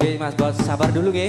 Oke Mas Bos, sabar dulu nggih.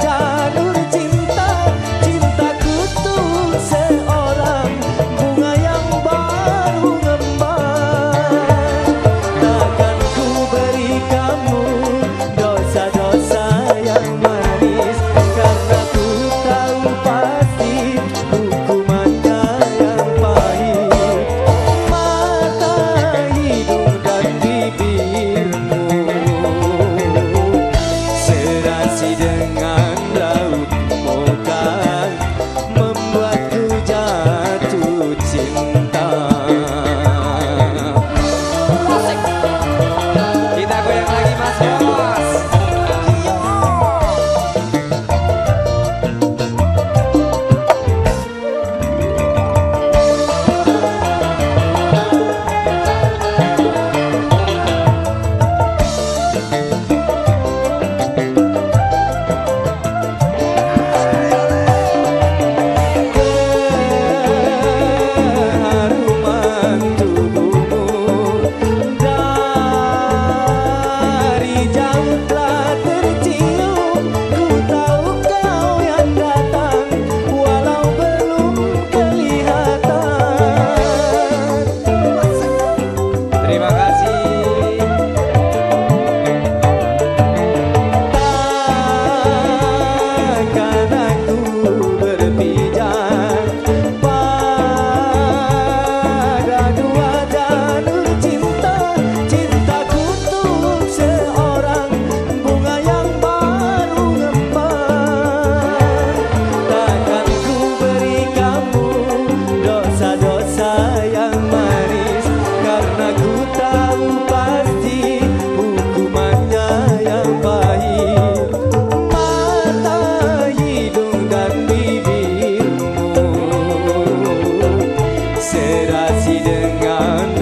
ajar kasih dengan